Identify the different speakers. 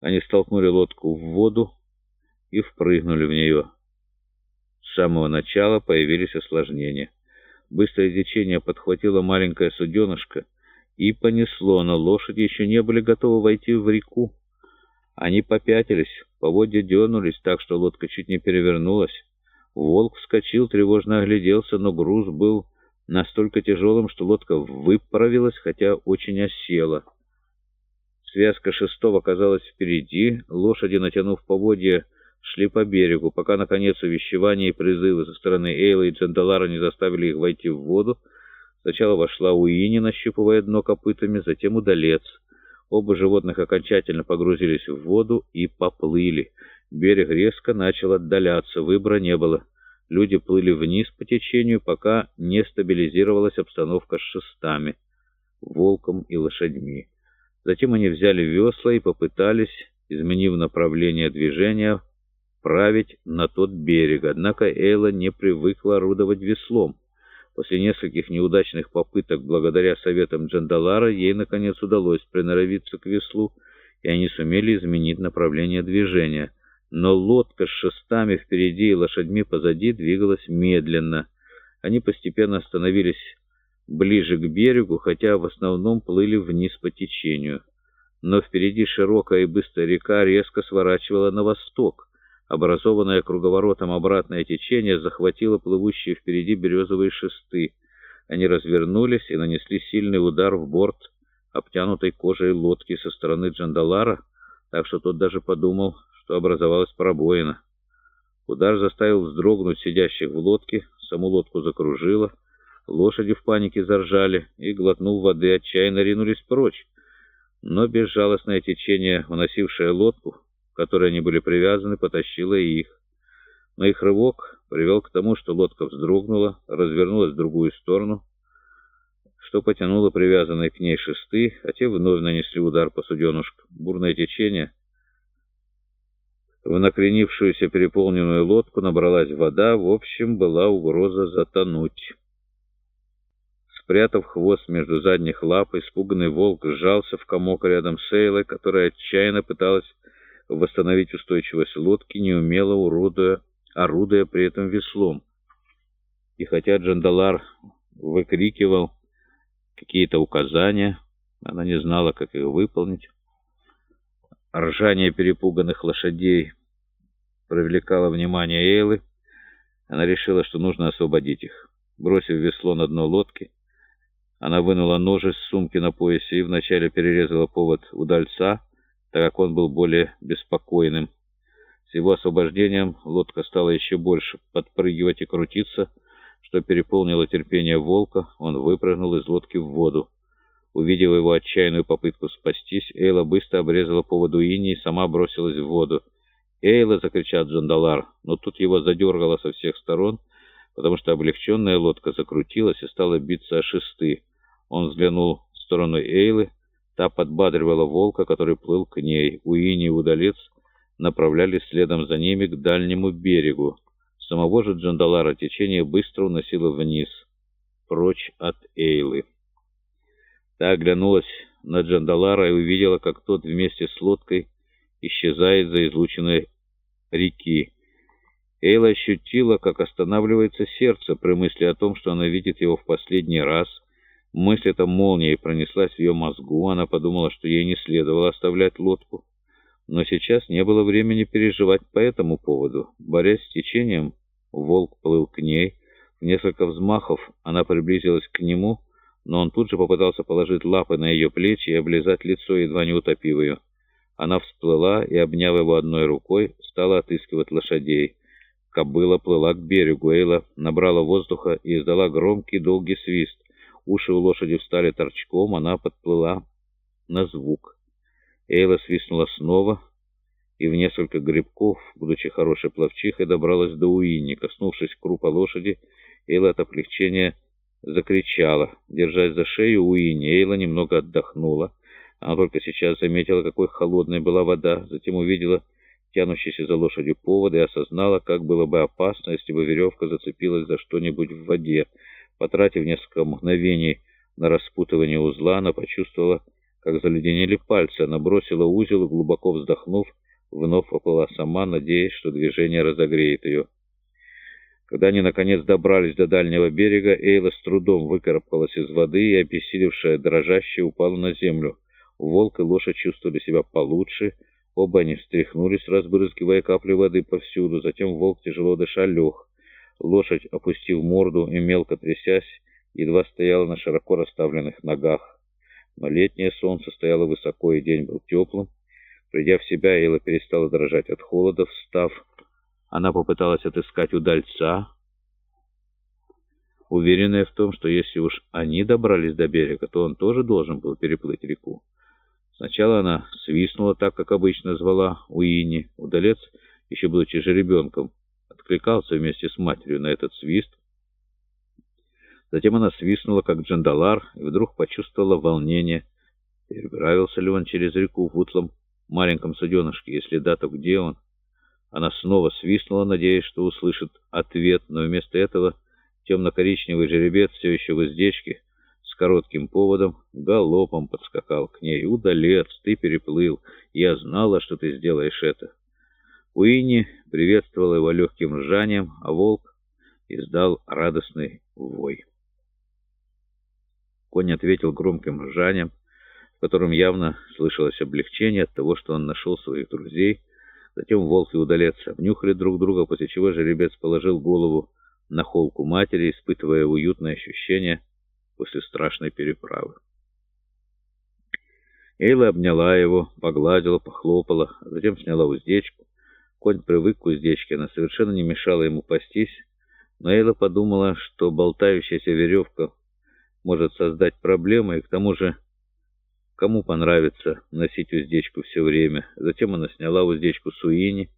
Speaker 1: Они столкнули лодку в воду и впрыгнули в нее. С самого начала появились осложнения. Быстрое течение подхватило маленькое суденышко и понесло, но лошади еще не были готовы войти в реку. Они попятились, поводья дернулись так, что лодка чуть не перевернулась. Волк вскочил, тревожно огляделся, но груз был настолько тяжелым, что лодка выправилась, хотя очень осела. Связка шестого оказалась впереди, лошади, натянув поводья, шли по берегу, пока, наконец, увещевания и призывы со стороны Эйла и Джандалара не заставили их войти в воду. Сначала вошла Уини, нащупывая дно копытами, затем удалец. Оба животных окончательно погрузились в воду и поплыли. Берег резко начал отдаляться, выбора не было. Люди плыли вниз по течению, пока не стабилизировалась обстановка с шестами, волком и лошадьми. Затем они взяли весла и попытались, изменив направление движения, править на тот берег. Однако Эйла не привыкла орудовать веслом. После нескольких неудачных попыток, благодаря советам Джандалара, ей, наконец, удалось приноровиться к веслу, и они сумели изменить направление движения. Но лодка с шестами впереди и лошадьми позади двигалась медленно. Они постепенно становились ближе к берегу, хотя в основном плыли вниз по течению. Но впереди широкая и быстрая река резко сворачивала на восток. Образованное круговоротом обратное течение захватило плывущие впереди березовые шесты. Они развернулись и нанесли сильный удар в борт обтянутой кожей лодки со стороны Джандалара, так что тот даже подумал, что образовалась пробоина. Удар заставил вздрогнуть сидящих в лодке, саму лодку закружило, лошади в панике заржали и, глотнув воды, отчаянно ринулись прочь. Но безжалостное течение, уносившее лодку, которой они были привязаны, потащила и их. Но их рывок привел к тому, что лодка вздрогнула, развернулась в другую сторону, что потянуло привязанные к ней шесты, а те вновь нанесли удар по суденушку. Бурное течение. В накренившуюся переполненную лодку набралась вода, в общем, была угроза затонуть. Спрятав хвост между задних лап, испуганный волк сжался в комок рядом с Эйлой, которая отчаянно пыталась восстановить устойчивость лодки, неумело уродуя, орудуя при этом веслом. И хотя Джандалар выкрикивал какие-то указания, она не знала, как их выполнить. Ржание перепуганных лошадей привлекало внимание Эйлы. Она решила, что нужно освободить их. Бросив весло на дно лодки, она вынула нож из сумки на поясе и вначале перерезала повод удальца, так как он был более беспокойным. С его освобождением лодка стала еще больше подпрыгивать и крутиться, что переполнило терпение волка. Он выпрыгнул из лодки в воду. Увидев его отчаянную попытку спастись, Эйла быстро обрезала поводу ини и сама бросилась в воду. «Эйла!» — закричал Джандалар, но тут его задергало со всех сторон, потому что облегченная лодка закрутилась и стала биться о шесты. Он взглянул в сторону Эйлы, Та подбадривала волка, который плыл к ней. Уини и удалец направлялись следом за ними к дальнему берегу. Самого же Джандалара течение быстро уносило вниз, прочь от Эйлы. Та оглянулась на Джандалара и увидела, как тот вместе с лодкой исчезает за излученной реки. Эйла ощутила, как останавливается сердце при мысли о том, что она видит его в последний раз — Мысль эта молнией пронеслась в ее мозгу. Она подумала, что ей не следовало оставлять лодку. Но сейчас не было времени переживать по этому поводу. Борясь с течением, волк плыл к ней. В несколько взмахов она приблизилась к нему, но он тут же попытался положить лапы на ее плечи и облизать лицо, едва не утопив ее. Она всплыла и, обняв его одной рукой, стала отыскивать лошадей. Кобыла плыла к берегу. Эйла набрала воздуха и издала громкий долгий свист. Уши у лошади встали торчком, она подплыла на звук. Эйла свистнула снова и в несколько грибков, будучи хорошей пловчихой, добралась до Уини. Коснувшись крупа лошади, Эйла от облегчения закричала. Держась за шею Уини, Эйла немного отдохнула. Она только сейчас заметила, какой холодной была вода, затем увидела тянущийся за лошадью повод и осознала, как было бы опасно, если бы веревка зацепилась за что-нибудь в воде. Потратив несколько мгновений на распутывание узла, она почувствовала, как заледенели пальцы. Она бросила узел и, глубоко вздохнув, вновь оплыла сама, надеясь, что движение разогреет ее. Когда они, наконец, добрались до дальнего берега, Эйла с трудом выкарабкалась из воды и, опесилившая, дрожащая, упала на землю. Волк и лошадь чувствовали себя получше. Оба они встряхнулись, разбрызгивая капли воды повсюду. Затем волк, тяжело дыша, лег. Лошадь, опустив морду и мелко трясясь, едва стояла на широко расставленных ногах. Но летнее солнце стояло высоко, и день был теплым. Придя в себя, Эйла перестала дрожать от холода, встав. Она попыталась отыскать удальца, уверенная в том, что если уж они добрались до берега, то он тоже должен был переплыть реку. Сначала она свистнула так, как обычно звала Уинни. Удалец, еще будучи жеребенком, откликался вместе с матерью на этот свист. Затем она свистнула, как джандалар, и вдруг почувствовала волнение. Переправился ли он через реку в утлом маленьком суденышке? Если да, то где он? Она снова свистнула, надеясь, что услышит ответ, но вместо этого темно-коричневый жеребец все еще в издечке, с коротким поводом, галопом подскакал к ней. «Удалец, ты переплыл. Я знала, что ты сделаешь это». Уинни приветствовала его легким ржанием, а волк издал радостный вой. Конь ответил громким ржанием, в котором явно слышалось облегчение от того, что он нашел своих друзей, Затем волк и удалец обнюхали друг друга, после чего жеребец положил голову на холку матери, испытывая уютное ощущение после страшной переправы. Эйла обняла его, погладила, похлопала, затем сняла уздечку. Конь привык к уздечке, она совершенно не мешала ему пастись, но Эйла подумала, что болтающаяся веревка может создать проблемы, и к тому же Кому понравится носить уздечку все время? Затем она сняла уздечку Суини